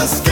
the sky.